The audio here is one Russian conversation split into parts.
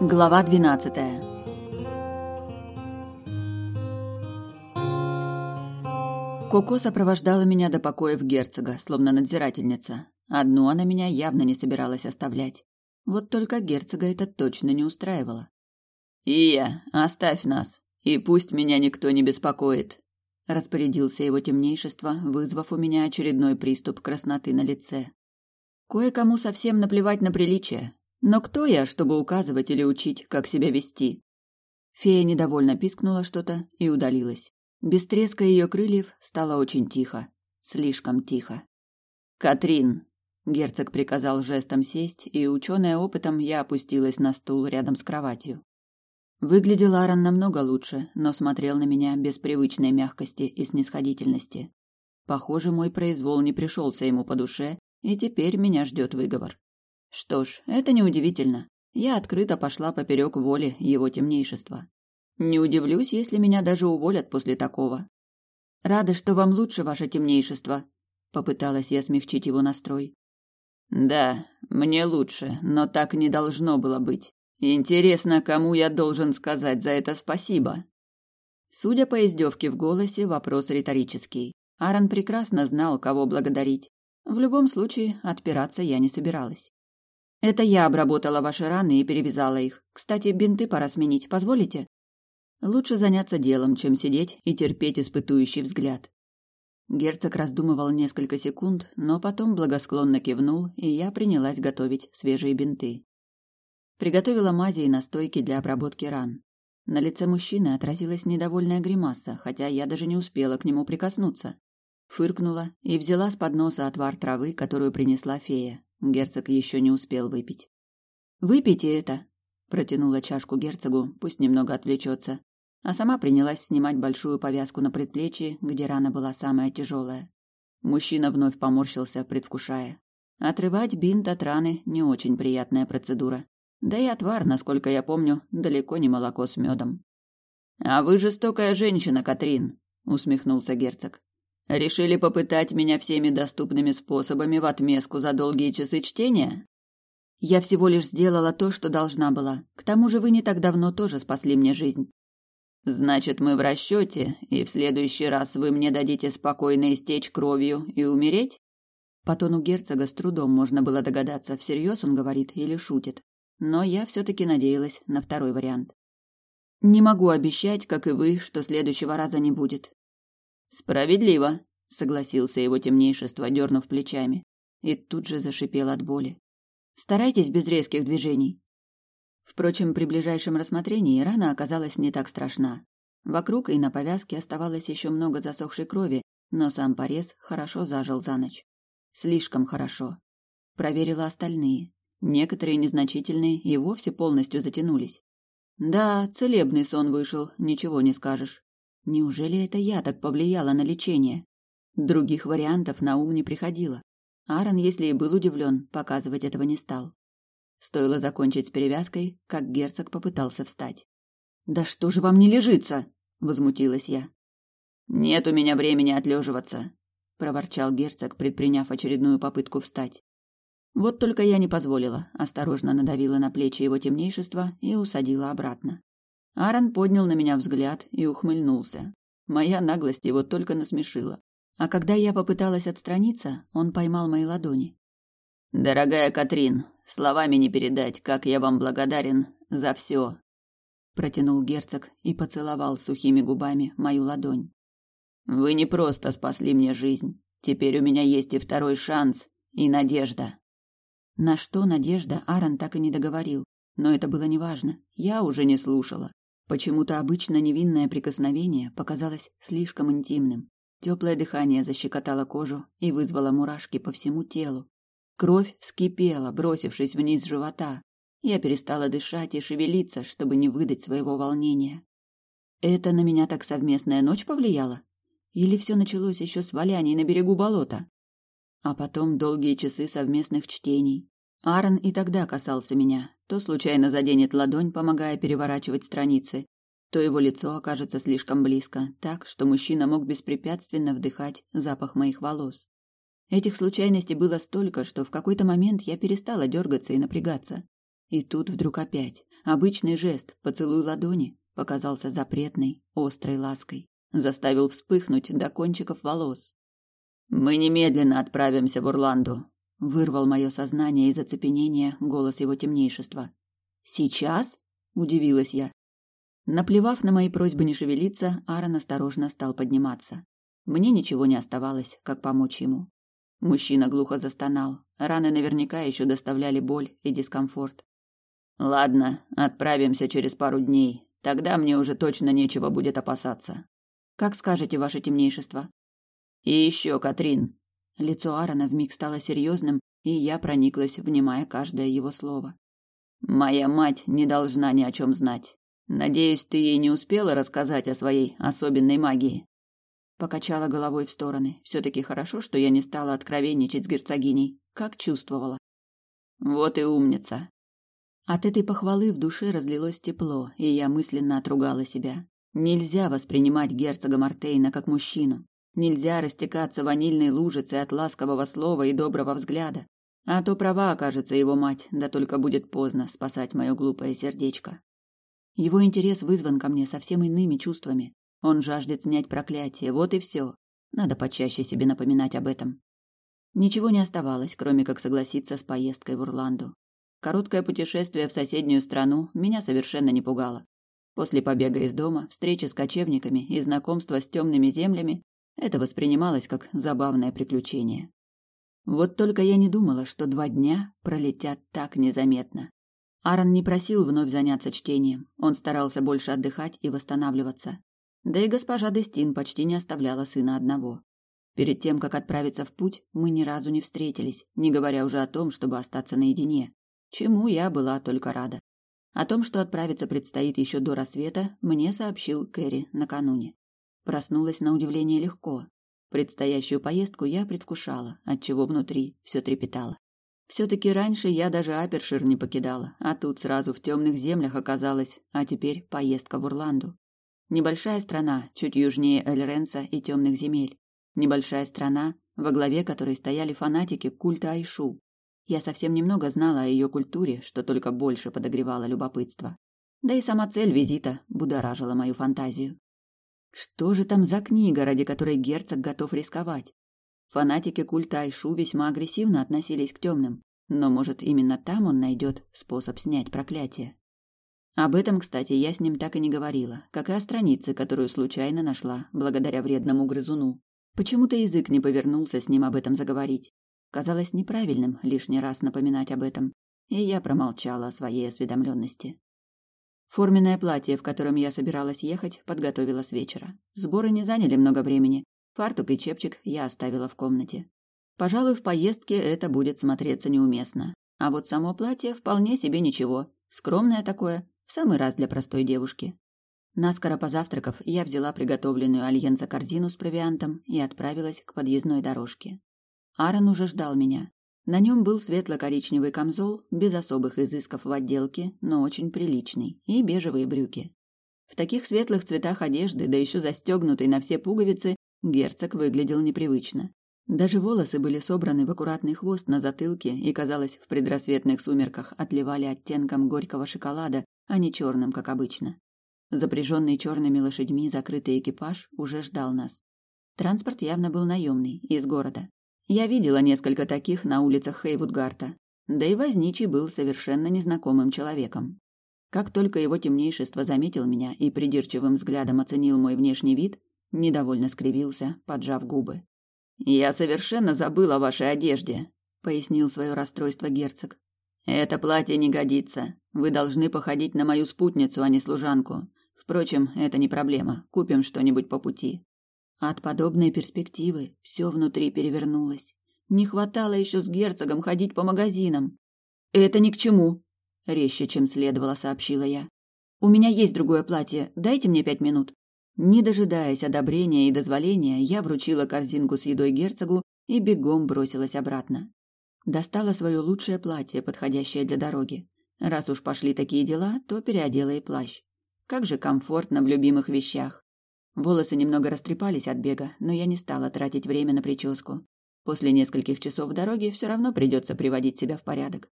Глава двенадцатая Коко сопровождала меня до покоев герцога, словно надзирательница. Одну она меня явно не собиралась оставлять. Вот только герцога это точно не устраивало. «Ия, оставь нас, и пусть меня никто не беспокоит», — распорядился его темнейшество, вызвав у меня очередной приступ красноты на лице. Кое-кому совсем наплевать на приличие, но кто я, чтобы указывать или учить, как себя вести? Фея недовольно пискнула что-то и удалилась. Без треска ее крыльев стало очень тихо, слишком тихо. Катрин, герцог приказал жестом сесть, и ученая опытом я опустилась на стул рядом с кроватью. Выглядел Аарон намного лучше, но смотрел на меня без привычной мягкости и снисходительности. Похоже, мой произвол не пришелся ему по душе, и теперь меня ждет выговор. Что ж, это неудивительно. Я открыто пошла поперек воли его темнейшества. Не удивлюсь, если меня даже уволят после такого. Рада, что вам лучше, ваше темнейшество, попыталась я смягчить его настрой. Да, мне лучше, но так не должно было быть. Интересно, кому я должен сказать за это спасибо? Судя по издевке в голосе, вопрос риторический. Аарон прекрасно знал, кого благодарить. В любом случае, отпираться я не собиралась. Это я обработала ваши раны и перевязала их. Кстати, бинты пора сменить, позволите? Лучше заняться делом, чем сидеть и терпеть испытующий взгляд. Герцог раздумывал несколько секунд, но потом благосклонно кивнул, и я принялась готовить свежие бинты. Приготовила мази и настойки для обработки ран. На лице мужчины отразилась недовольная гримаса, хотя я даже не успела к нему прикоснуться. Фыркнула и взяла с подноса отвар травы, которую принесла фея. Герцог еще не успел выпить. «Выпейте это!» Протянула чашку герцогу, пусть немного отвлечется, а сама принялась снимать большую повязку на предплечье, где рана была самая тяжелая. Мужчина вновь поморщился, предвкушая. Отрывать бинт от раны – не очень приятная процедура. Да и отвар, насколько я помню, далеко не молоко с медом. «А вы жестокая женщина, Катрин», – усмехнулся герцог. Решили попытать меня всеми доступными способами в отместку за долгие часы чтения? Я всего лишь сделала то, что должна была. К тому же вы не так давно тоже спасли мне жизнь. Значит, мы в расчете, и в следующий раз вы мне дадите спокойно истечь кровью и умереть? По тону герцога с трудом можно было догадаться, всерьез он говорит или шутит. Но я все-таки надеялась на второй вариант. Не могу обещать, как и вы, что следующего раза не будет. Справедливо, согласился его темнейшество, дернув плечами, и тут же зашипел от боли. Старайтесь без резких движений. Впрочем, при ближайшем рассмотрении рана оказалась не так страшна. Вокруг и на повязке оставалось еще много засохшей крови, но сам порез хорошо зажил за ночь. Слишком хорошо. Проверила остальные. Некоторые незначительные и вовсе полностью затянулись. Да, целебный сон вышел, ничего не скажешь. Неужели это я так повлияла на лечение? Других вариантов на ум не приходило. Аарон, если и был удивлен, показывать этого не стал. Стоило закончить с перевязкой, как герцог попытался встать. «Да что же вам не лежится?» – возмутилась я. «Нет у меня времени отлеживаться», – проворчал герцог, предприняв очередную попытку встать. Вот только я не позволила, осторожно надавила на плечи его темнейшества и усадила обратно. Аарон поднял на меня взгляд и ухмыльнулся. Моя наглость его только насмешила. А когда я попыталась отстраниться, он поймал мои ладони. «Дорогая Катрин, словами не передать, как я вам благодарен за все», протянул герцог и поцеловал сухими губами мою ладонь. «Вы не просто спасли мне жизнь. Теперь у меня есть и второй шанс, и надежда». На что надежда Аарон так и не договорил, но это было неважно. Я уже не слушала. Почему-то обычно невинное прикосновение показалось слишком интимным. Теплое дыхание защекотало кожу и вызвало мурашки по всему телу. Кровь вскипела, бросившись вниз живота. Я перестала дышать и шевелиться, чтобы не выдать своего волнения. Это на меня так совместная ночь повлияла? Или все началось еще с валяний на берегу болота? А потом долгие часы совместных чтений, Аарон и тогда касался меня. То случайно заденет ладонь, помогая переворачивать страницы, то его лицо окажется слишком близко, так, что мужчина мог беспрепятственно вдыхать запах моих волос. Этих случайностей было столько, что в какой-то момент я перестала дергаться и напрягаться. И тут вдруг опять обычный жест, поцелуй ладони, показался запретной, острой лаской, заставил вспыхнуть до кончиков волос. Мы немедленно отправимся в Орланду, вырвал мое сознание из оцепенения голос его темнейшества. Сейчас? удивилась я. Наплевав на мои просьбы не шевелиться, Аарон осторожно стал подниматься. Мне ничего не оставалось, как помочь ему. Мужчина глухо застонал. Раны наверняка еще доставляли боль и дискомфорт. Ладно, отправимся через пару дней. Тогда мне уже точно нечего будет опасаться. Как скажете, ваше темнейшество. И еще, Катрин. Лицо Аарона вмиг стало серьезным, и я прониклась, внимая каждое его слово. Моя мать не должна ни о чем знать. Надеюсь, ты ей не успела рассказать о своей особенной магии. Покачала головой в стороны. все таки хорошо, что я не стала откровенничать с герцогиней, как чувствовала. Вот и умница. От этой похвалы в душе разлилось тепло, и я мысленно отругала себя. Нельзя воспринимать герцога Мартейна как мужчину. Нельзя растекаться ванильной лужицей от ласкового слова и доброго взгляда. А то права окажется его мать, да только будет поздно спасать мое глупое сердечко. Его интерес вызван ко мне совсем иными чувствами. Он жаждет снять проклятие, вот и все. Надо почаще себе напоминать об этом. Ничего не оставалось, кроме как согласиться с поездкой в Урланду. Короткое путешествие в соседнюю страну меня совершенно не пугало. После побега из дома, встречи с кочевниками и знакомства с темными землями это воспринималось как забавное приключение. Вот только я не думала, что два дня пролетят так незаметно. Аарон не просил вновь заняться чтением, он старался больше отдыхать и восстанавливаться. Да и госпожа Дестин почти не оставляла сына одного. Перед тем, как отправиться в путь, мы ни разу не встретились, не говоря уже о том, чтобы остаться наедине чему я была только рада. О том, что отправиться предстоит еще до рассвета, мне сообщил Кэрри накануне. Проснулась на удивление легко. Предстоящую поездку я предвкушала, отчего внутри все трепетало. Все-таки раньше я даже Апершир не покидала, а тут сразу в темных землях оказалась, а теперь поездка в Урланду. Небольшая страна, чуть южнее Эльренса и темных земель. Небольшая страна, во главе которой стояли фанатики культа Айшу, я совсем немного знала о ее культуре, что только больше подогревало любопытство. Да и сама цель визита будоражила мою фантазию. Что же там за книга, ради которой герцог готов рисковать? Фанатики культа Айшу весьма агрессивно относились к темным, но, может, именно там он найдет способ снять проклятие. Об этом, кстати, я с ним так и не говорила, как и о странице, которую случайно нашла, благодаря вредному грызуну. Почему-то язык не повернулся с ним об этом заговорить. Казалось неправильным лишний раз напоминать об этом, и я промолчала о своей осведомленности. Форменное платье, в котором я собиралась ехать, подготовила с вечера. Сборы не заняли много времени. Фартук и чепчик я оставила в комнате. Пожалуй, в поездке это будет смотреться неуместно. А вот само платье вполне себе ничего. Скромное такое, в самый раз для простой девушки. Наскоро позавтракав, я взяла приготовленную альенза корзину с провиантом и отправилась к подъездной дорожке. Аарон уже ждал меня. На нем был светло-коричневый камзол, без особых изысков в отделке, но очень приличный, и бежевые брюки. В таких светлых цветах одежды, да еще застегнутый на все пуговицы, герцог выглядел непривычно. Даже волосы были собраны в аккуратный хвост на затылке и, казалось, в предрассветных сумерках отливали оттенком горького шоколада, а не черным, как обычно. Запряженный черными лошадьми закрытый экипаж уже ждал нас. Транспорт явно был наемный, из города. Я видела несколько таких на улицах Хейвудгарта, да и возничий был совершенно незнакомым человеком. Как только его темнейшество заметил меня и придирчивым взглядом оценил мой внешний вид, недовольно скривился, поджав губы. «Я совершенно забыл о вашей одежде», — пояснил свое расстройство герцог. «Это платье не годится. Вы должны походить на мою спутницу, а не служанку. Впрочем, это не проблема. Купим что-нибудь по пути. От подобной перспективы все внутри перевернулось. Не хватало еще с герцогом ходить по магазинам. Это ни к чему, резче, чем следовало, сообщила я. У меня есть другое платье. Дайте мне пять минут. Не дожидаясь одобрения и дозволения, я вручила корзинку с едой герцогу и бегом бросилась обратно. Достала свое лучшее платье, подходящее для дороги. Раз уж пошли такие дела, то переодела и плащ. Как же комфортно в любимых вещах. Волосы немного растрепались от бега, но я не стала тратить время на прическу. После нескольких часов дороги все равно придется приводить себя в порядок.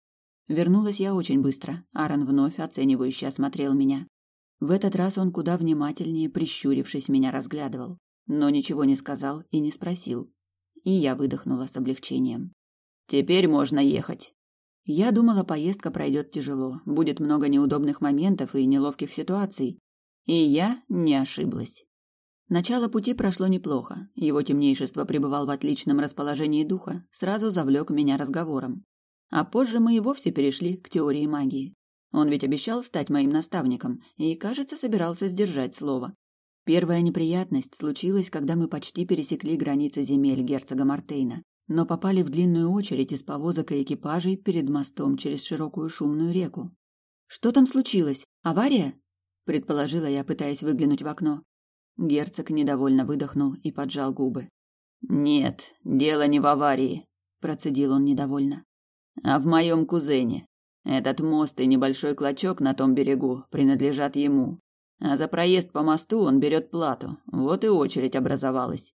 Вернулась я очень быстро. Аарон вновь оценивающе осмотрел меня. В этот раз он куда внимательнее, прищурившись, меня разглядывал, но ничего не сказал и не спросил. И я выдохнула с облегчением. Теперь можно ехать. Я думала, поездка пройдет тяжело, будет много неудобных моментов и неловких ситуаций. И я не ошиблась. Начало пути прошло неплохо. Его темнейшество пребывал в отличном расположении духа, сразу завлек меня разговором. А позже мы и вовсе перешли к теории магии. Он ведь обещал стать моим наставником и, кажется, собирался сдержать слово. Первая неприятность случилась, когда мы почти пересекли границы земель герцога Мартейна, но попали в длинную очередь из повозок и экипажей перед мостом через широкую шумную реку. «Что там случилось? Авария?» – предположила я, пытаясь выглянуть в окно. Герцог недовольно выдохнул и поджал губы. «Нет, дело не в аварии», – процедил он недовольно, – «а в моем кузене. Этот мост и небольшой клочок на том берегу принадлежат ему. А за проезд по мосту он берет плату. Вот и очередь образовалась.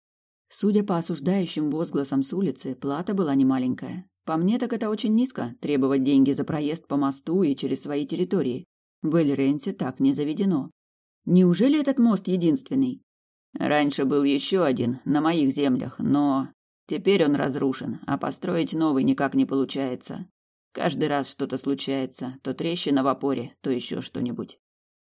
Судя по осуждающим возгласам с улицы, плата была немаленькая. По мне так это очень низко требовать деньги за проезд по мосту и через свои территории. В Эльренсе так не заведено. Неужели этот мост единственный? Раньше был еще один на моих землях, но теперь он разрушен, а построить новый никак не получается. Каждый раз что-то случается, то трещина в опоре, то еще что-нибудь.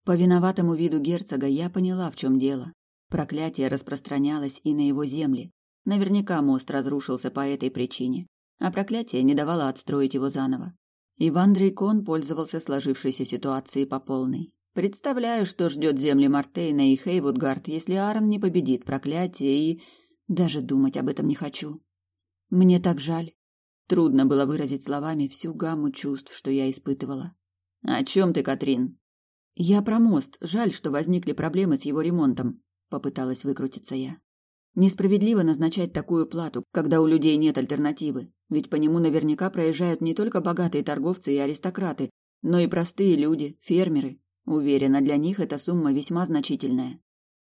По виноватому виду герцога я поняла, в чем дело. Проклятие распространялось и на его земли. Наверняка мост разрушился по этой причине, а проклятие не давало отстроить его заново. Иван Дрейкон пользовался сложившейся ситуацией по полной. Представляю, что ждет земли Мартейна и Хейвудгард, если Аарон не победит проклятие, и даже думать об этом не хочу. Мне так жаль. Трудно было выразить словами всю гамму чувств, что я испытывала. «О чем ты, Катрин?» «Я про мост. Жаль, что возникли проблемы с его ремонтом», — попыталась выкрутиться я. «Несправедливо назначать такую плату, когда у людей нет альтернативы, ведь по нему наверняка проезжают не только богатые торговцы и аристократы, но и простые люди, фермеры. Уверена, для них эта сумма весьма значительная».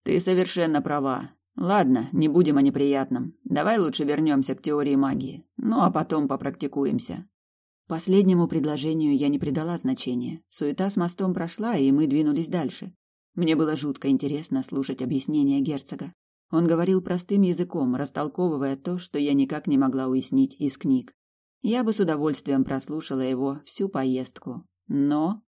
«Ты совершенно права. Ладно, не будем о неприятном. Давай лучше вернемся к теории магии. Ну а потом попрактикуемся. Последнему предложению я не придала значения. Суета с мостом прошла, и мы двинулись дальше. Мне было жутко интересно слушать объяснения герцога. Он говорил простым языком, растолковывая то, что я никак не могла уяснить из книг. Я бы с удовольствием прослушала его всю поездку. Но...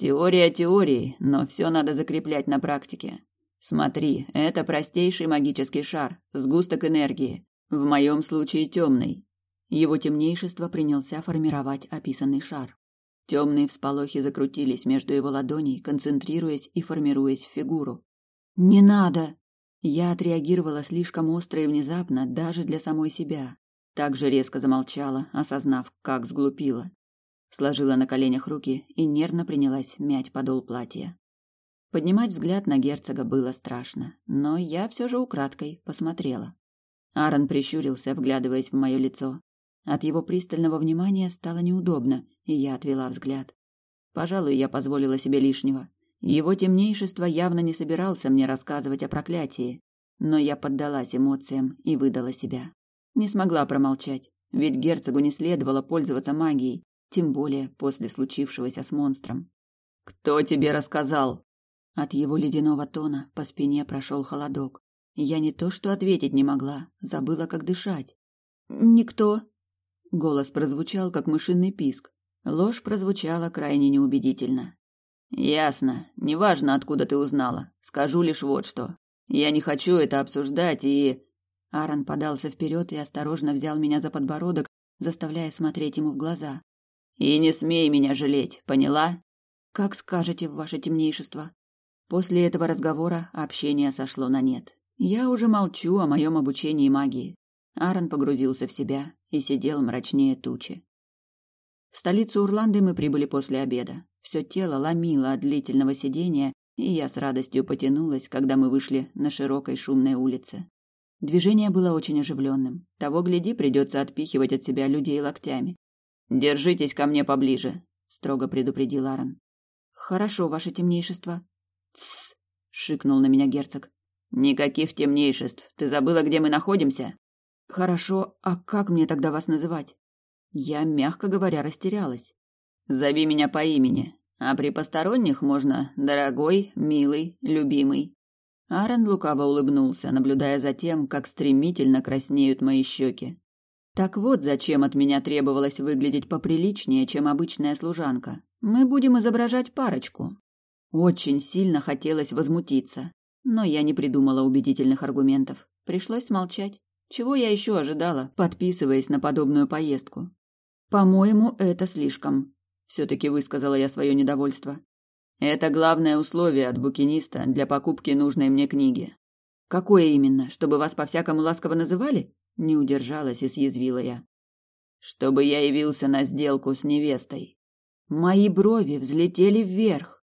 Теория теории, но все надо закреплять на практике. Смотри, это простейший магический шар, сгусток энергии. В моем случае темный. Его темнейшество принялся формировать описанный шар. Темные всполохи закрутились между его ладоней, концентрируясь и формируясь в фигуру. «Не надо!» Я отреагировала слишком остро и внезапно, даже для самой себя. Также резко замолчала, осознав, как сглупила. Сложила на коленях руки и нервно принялась мять подол платья. Поднимать взгляд на герцога было страшно, но я все же украдкой посмотрела. Аарон прищурился, вглядываясь в мое лицо. От его пристального внимания стало неудобно, и я отвела взгляд. Пожалуй, я позволила себе лишнего. Его темнейшество явно не собирался мне рассказывать о проклятии, но я поддалась эмоциям и выдала себя. Не смогла промолчать, ведь герцогу не следовало пользоваться магией, тем более после случившегося с монстром. «Кто тебе рассказал?» От его ледяного тона по спине прошел холодок. Я не то что ответить не могла, забыла, как дышать. «Никто». Голос прозвучал, как мышиный писк. Ложь прозвучала крайне неубедительно. «Ясно. Неважно, откуда ты узнала. Скажу лишь вот что. Я не хочу это обсуждать и...» Аарон подался вперед и осторожно взял меня за подбородок, заставляя смотреть ему в глаза. «И не смей меня жалеть, поняла?» «Как скажете, ваше темнейшество», После этого разговора общение сошло на нет. Я уже молчу о моем обучении магии. Аарон погрузился в себя и сидел мрачнее тучи. В столицу Урланды мы прибыли после обеда. Все тело ломило от длительного сидения, и я с радостью потянулась, когда мы вышли на широкой шумной улице. Движение было очень оживленным. Того гляди, придется отпихивать от себя людей локтями. «Держитесь ко мне поближе», — строго предупредил Аарон. «Хорошо, ваше темнейшество», «Тссс!» — шикнул на меня герцог. «Никаких темнейшеств. Ты забыла, где мы находимся?» «Хорошо. А как мне тогда вас называть?» Я, мягко говоря, растерялась. Зови меня по имени, а при посторонних можно дорогой, милый, любимый. Аарон лукаво улыбнулся, наблюдая за тем, как стремительно краснеют мои щеки. Так вот, зачем от меня требовалось выглядеть поприличнее, чем обычная служанка. Мы будем изображать парочку. Очень сильно хотелось возмутиться, но я не придумала убедительных аргументов. Пришлось молчать. Чего я еще ожидала, подписываясь на подобную поездку? По-моему, это слишком. Все-таки высказала я свое недовольство. Это главное условие от букиниста для покупки нужной мне книги. Какое именно? Чтобы вас по-всякому ласково называли? Не удержалась и съязвила я. Чтобы я явился на сделку с невестой. Мои брови взлетели вверх.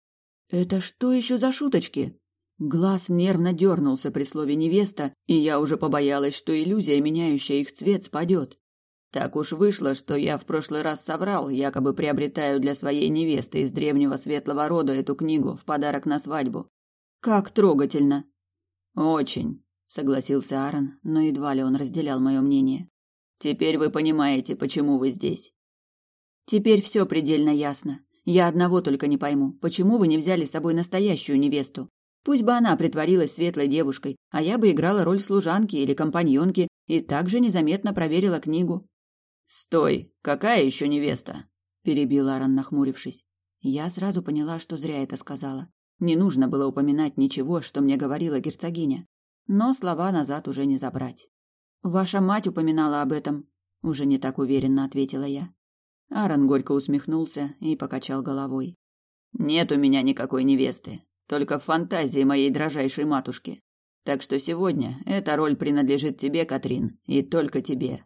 Это что еще за шуточки? Глаз нервно дернулся при слове невеста, и я уже побоялась, что иллюзия, меняющая их цвет, спадет. Так уж вышло, что я в прошлый раз соврал, якобы приобретаю для своей невесты из древнего светлого рода эту книгу в подарок на свадьбу. Как трогательно. Очень согласился Аарон, но едва ли он разделял мое мнение. Теперь вы понимаете, почему вы здесь. Теперь все предельно ясно. Я одного только не пойму, почему вы не взяли с собой настоящую невесту? Пусть бы она притворилась светлой девушкой, а я бы играла роль служанки или компаньонки и также незаметно проверила книгу. Стой, какая еще невеста? перебил Аарон, нахмурившись. Я сразу поняла, что зря это сказала. Не нужно было упоминать ничего, что мне говорила герцогиня но слова назад уже не забрать. Ваша мать упоминала об этом, уже не так уверенно ответила я. Аарон горько усмехнулся и покачал головой. Нет у меня никакой невесты, только в фантазии моей дрожайшей матушки. Так что сегодня эта роль принадлежит тебе, Катрин, и только тебе.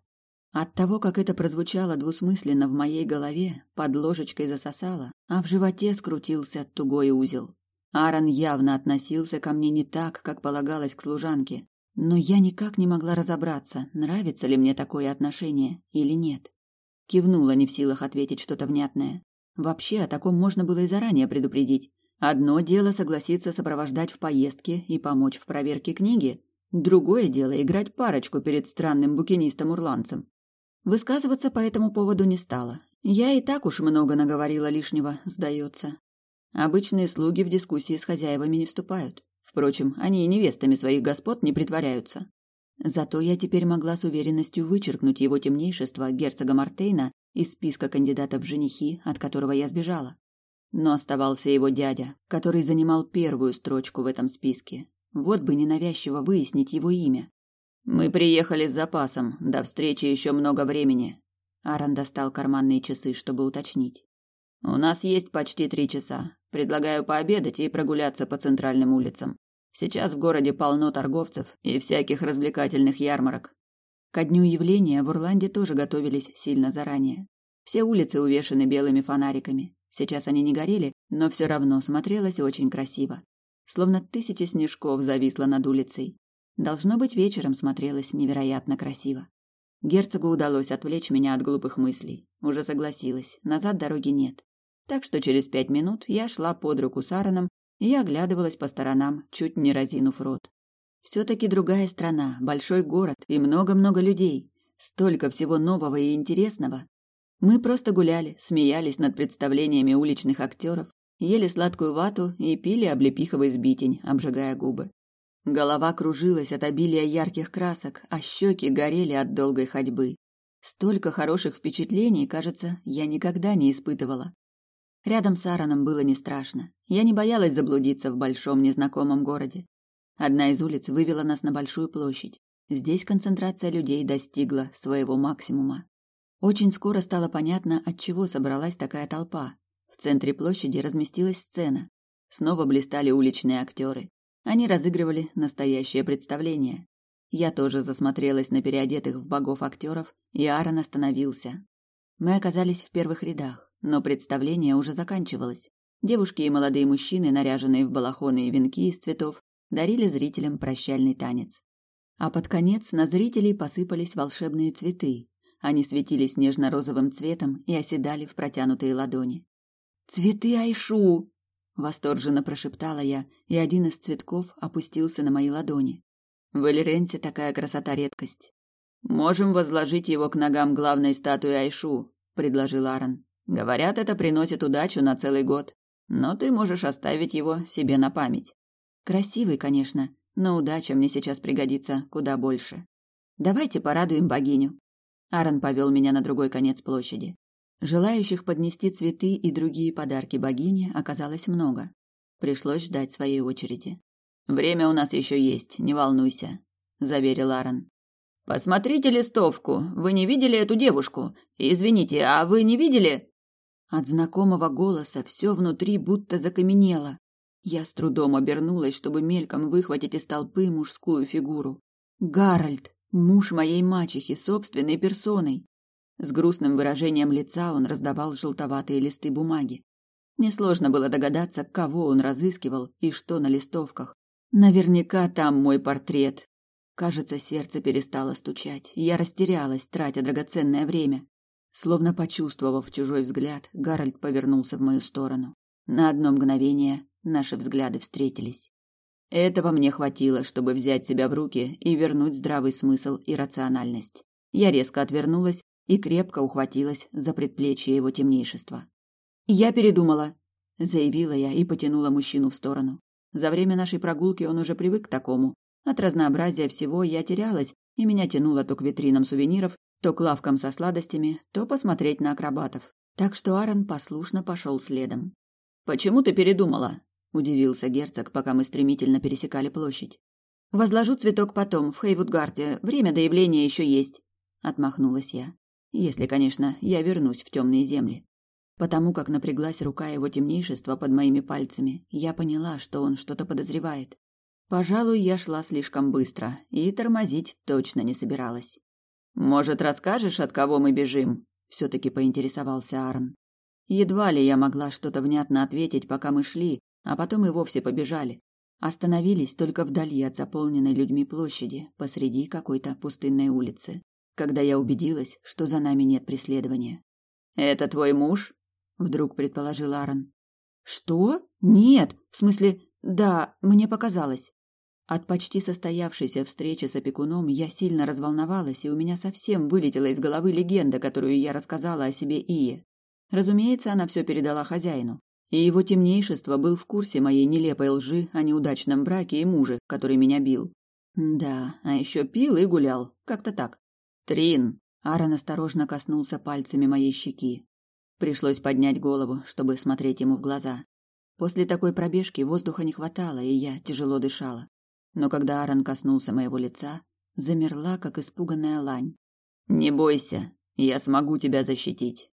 От того, как это прозвучало двусмысленно в моей голове, под ложечкой засосало, а в животе скрутился тугой узел. Аарон явно относился ко мне не так, как полагалось к служанке, но я никак не могла разобраться, нравится ли мне такое отношение или нет. Кивнула не в силах ответить что-то внятное. Вообще, о таком можно было и заранее предупредить. Одно дело согласиться сопровождать в поездке и помочь в проверке книги, другое дело играть парочку перед странным букинистом-урландцем. Высказываться по этому поводу не стала. Я и так уж много наговорила лишнего, сдается. Обычные слуги в дискуссии с хозяевами не вступают. Впрочем, они и невестами своих господ не притворяются. Зато я теперь могла с уверенностью вычеркнуть его темнейшество герцога Мартейна из списка кандидатов в женихи, от которого я сбежала. Но оставался его дядя, который занимал первую строчку в этом списке. Вот бы ненавязчиво выяснить его имя. «Мы приехали с запасом, до встречи еще много времени». Аарон достал карманные часы, чтобы уточнить. «У нас есть почти три часа. Предлагаю пообедать и прогуляться по центральным улицам. Сейчас в городе полно торговцев и всяких развлекательных ярмарок. Ко дню явления в Урланде тоже готовились сильно заранее. Все улицы увешаны белыми фонариками. Сейчас они не горели, но все равно смотрелось очень красиво. Словно тысяча снежков зависло над улицей. Должно быть, вечером смотрелось невероятно красиво. Герцогу удалось отвлечь меня от глупых мыслей. Уже согласилась, назад дороги нет. Так что через пять минут я шла под руку с Аароном и оглядывалась по сторонам, чуть не разинув рот. Все-таки другая страна, большой город и много-много людей. Столько всего нового и интересного. Мы просто гуляли, смеялись над представлениями уличных актеров, ели сладкую вату и пили облепиховый сбитень, обжигая губы. Голова кружилась от обилия ярких красок, а щеки горели от долгой ходьбы. Столько хороших впечатлений, кажется, я никогда не испытывала. Рядом с Аароном было не страшно. Я не боялась заблудиться в большом незнакомом городе. Одна из улиц вывела нас на большую площадь. Здесь концентрация людей достигла своего максимума. Очень скоро стало понятно, от чего собралась такая толпа. В центре площади разместилась сцена. Снова блистали уличные актеры. Они разыгрывали настоящее представление. Я тоже засмотрелась на переодетых в богов актеров, и Аарон остановился. Мы оказались в первых рядах. Но представление уже заканчивалось. Девушки и молодые мужчины, наряженные в балахоны и венки из цветов, дарили зрителям прощальный танец. А под конец на зрителей посыпались волшебные цветы. Они светились нежно-розовым цветом и оседали в протянутые ладони. «Цветы Айшу!» — восторженно прошептала я, и один из цветков опустился на мои ладони. В Эльренсе такая красота редкость. «Можем возложить его к ногам главной статуи Айшу», — предложил Аарон. Говорят, это приносит удачу на целый год. Но ты можешь оставить его себе на память. Красивый, конечно, но удача мне сейчас пригодится куда больше. Давайте порадуем богиню. Аарон повел меня на другой конец площади. Желающих поднести цветы и другие подарки богине оказалось много. Пришлось ждать своей очереди. Время у нас еще есть, не волнуйся, заверил Аарон. Посмотрите листовку. Вы не видели эту девушку? Извините, а вы не видели? От знакомого голоса все внутри будто закаменело. Я с трудом обернулась, чтобы мельком выхватить из толпы мужскую фигуру. Гарольд, муж моей мачехи, собственной персоной. С грустным выражением лица он раздавал желтоватые листы бумаги. Несложно было догадаться, кого он разыскивал и что на листовках. Наверняка там мой портрет. Кажется, сердце перестало стучать. Я растерялась, тратя драгоценное время. Словно почувствовав чужой взгляд, Гарольд повернулся в мою сторону. На одно мгновение наши взгляды встретились. Этого мне хватило, чтобы взять себя в руки и вернуть здравый смысл и рациональность. Я резко отвернулась и крепко ухватилась за предплечье его темнейшества. «Я передумала», — заявила я и потянула мужчину в сторону. За время нашей прогулки он уже привык к такому. От разнообразия всего я терялась, и меня тянуло то к витринам сувениров, то к лавкам со сладостями, то посмотреть на акробатов. Так что Аарон послушно пошел следом. «Почему ты передумала?» – удивился герцог, пока мы стремительно пересекали площадь. «Возложу цветок потом, в Хейвудгарде. Время до явления еще есть», – отмахнулась я. «Если, конечно, я вернусь в темные земли». Потому как напряглась рука его темнейшества под моими пальцами, я поняла, что он что-то подозревает. Пожалуй, я шла слишком быстро и тормозить точно не собиралась. Может, расскажешь, от кого мы бежим? все-таки поинтересовался Арн. Едва ли я могла что-то внятно ответить, пока мы шли, а потом и вовсе побежали. Остановились только вдали от заполненной людьми площади, посреди какой-то пустынной улицы, когда я убедилась, что за нами нет преследования. «Это твой муж?» — вдруг предположил Аарон. «Что? Нет, в смысле, да, мне показалось». От почти состоявшейся встречи с опекуном я сильно разволновалась, и у меня совсем вылетела из головы легенда, которую я рассказала о себе Ие. Разумеется, она все передала хозяину. И его темнейшество был в курсе моей нелепой лжи о неудачном браке и муже, который меня бил. Да, а еще пил и гулял. Как-то так. Трин. Аарон осторожно коснулся пальцами моей щеки. Пришлось поднять голову, чтобы смотреть ему в глаза. После такой пробежки воздуха не хватало, и я тяжело дышала но когда Аарон коснулся моего лица, замерла, как испуганная лань. «Не бойся, я смогу тебя защитить».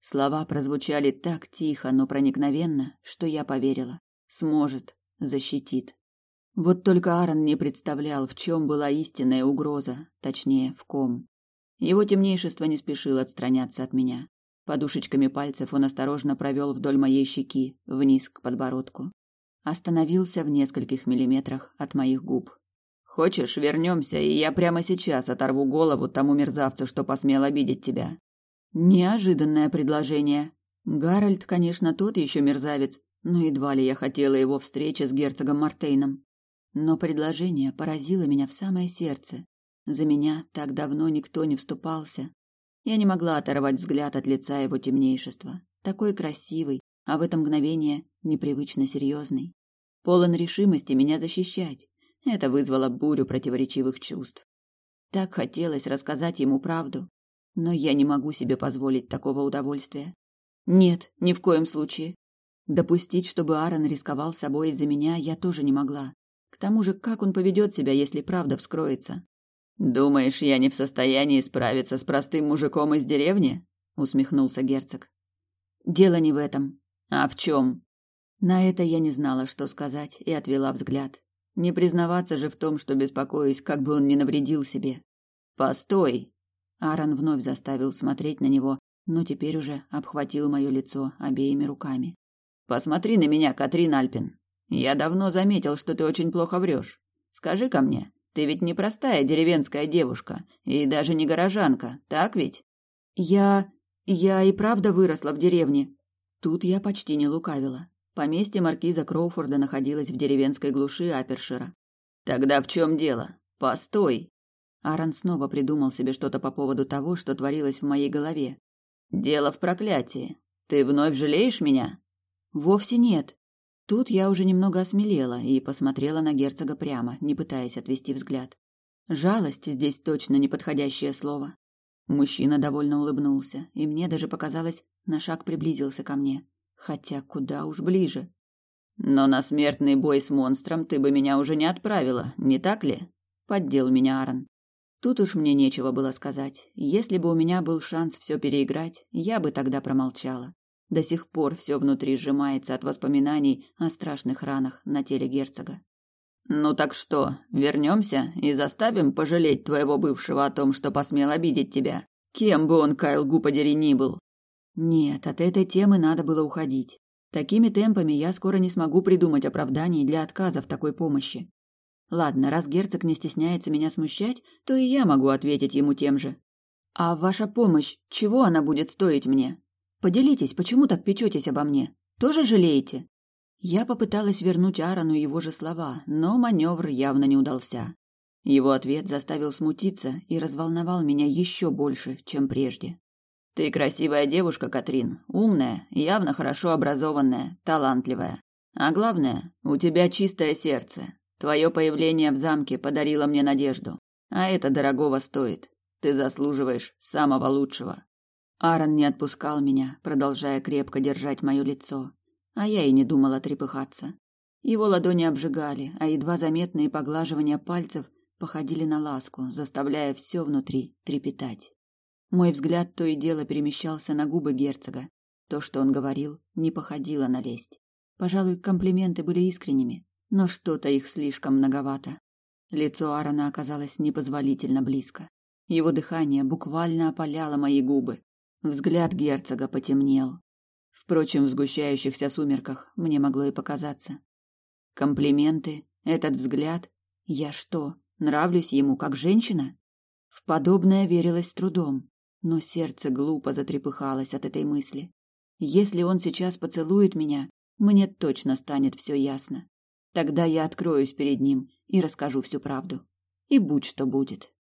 Слова прозвучали так тихо, но проникновенно, что я поверила. Сможет, защитит. Вот только Аарон не представлял, в чем была истинная угроза, точнее, в ком. Его темнейшество не спешил отстраняться от меня. Подушечками пальцев он осторожно провел вдоль моей щеки, вниз к подбородку остановился в нескольких миллиметрах от моих губ. Хочешь, вернемся, и я прямо сейчас оторву голову тому мерзавцу, что посмел обидеть тебя. Неожиданное предложение. Гарольд, конечно, тот еще мерзавец, но едва ли я хотела его встречи с герцогом Мартейном. Но предложение поразило меня в самое сердце. За меня так давно никто не вступался. Я не могла оторвать взгляд от лица его темнейшества. Такой красивый, а в это мгновение непривычно серьезный. Полон решимости меня защищать. Это вызвало бурю противоречивых чувств. Так хотелось рассказать ему правду, но я не могу себе позволить такого удовольствия. Нет, ни в коем случае. Допустить, чтобы Аарон рисковал собой из-за меня, я тоже не могла. К тому же, как он поведет себя, если правда вскроется? Думаешь, я не в состоянии справиться с простым мужиком из деревни? усмехнулся герцог. Дело не в этом. А в чем? На это я не знала, что сказать, и отвела взгляд. Не признаваться же в том, что беспокоюсь, как бы он не навредил себе. Постой. Аарон вновь заставил смотреть на него, но теперь уже обхватил мое лицо обеими руками. Посмотри на меня, Катрин Альпин. Я давно заметил, что ты очень плохо врешь. скажи ко мне, ты ведь не простая деревенская девушка и даже не горожанка, так ведь? Я я и правда выросла в деревне, Тут я почти не лукавила. Поместье маркиза Кроуфорда находилось в деревенской глуши Апершира. Тогда в чем дело? Постой. Аарон снова придумал себе что-то по поводу того, что творилось в моей голове. Дело в проклятии. Ты вновь жалеешь меня? Вовсе нет. Тут я уже немного осмелела и посмотрела на герцога прямо, не пытаясь отвести взгляд. Жалость здесь точно неподходящее слово. Мужчина довольно улыбнулся, и мне даже показалось, на шаг приблизился ко мне, хотя куда уж ближе. Но на смертный бой с монстром ты бы меня уже не отправила, не так ли? Поддел меня Аарон. Тут уж мне нечего было сказать. Если бы у меня был шанс все переиграть, я бы тогда промолчала. До сих пор все внутри сжимается от воспоминаний о страшных ранах на теле герцога. Ну так что, вернемся и заставим пожалеть твоего бывшего о том, что посмел обидеть тебя, кем бы он, Кайл Гупадери, ни был. Нет, от этой темы надо было уходить. Такими темпами я скоро не смогу придумать оправданий для отказа в такой помощи. Ладно, раз герцог не стесняется меня смущать, то и я могу ответить ему тем же. А ваша помощь, чего она будет стоить мне? Поделитесь, почему так печетесь обо мне? Тоже жалеете? Я попыталась вернуть Аарону его же слова, но маневр явно не удался. Его ответ заставил смутиться и разволновал меня еще больше, чем прежде. Ты красивая девушка, Катрин, умная, явно хорошо образованная, талантливая. А главное, у тебя чистое сердце. Твое появление в замке подарило мне надежду. А это дорогого стоит. Ты заслуживаешь самого лучшего. Аарон не отпускал меня, продолжая крепко держать мое лицо. А я и не думала трепыхаться. Его ладони обжигали, а едва заметные поглаживания пальцев походили на ласку, заставляя все внутри трепетать. Мой взгляд то и дело перемещался на губы герцога. То, что он говорил, не походило на лесть. Пожалуй, комплименты были искренними, но что-то их слишком многовато. Лицо Аарона оказалось непозволительно близко. Его дыхание буквально опаляло мои губы. Взгляд герцога потемнел. Впрочем, в сгущающихся сумерках мне могло и показаться. Комплименты, этот взгляд. Я что, нравлюсь ему как женщина? В подобное верилось с трудом но сердце глупо затрепыхалось от этой мысли. Если он сейчас поцелует меня, мне точно станет все ясно. Тогда я откроюсь перед ним и расскажу всю правду. И будь что будет.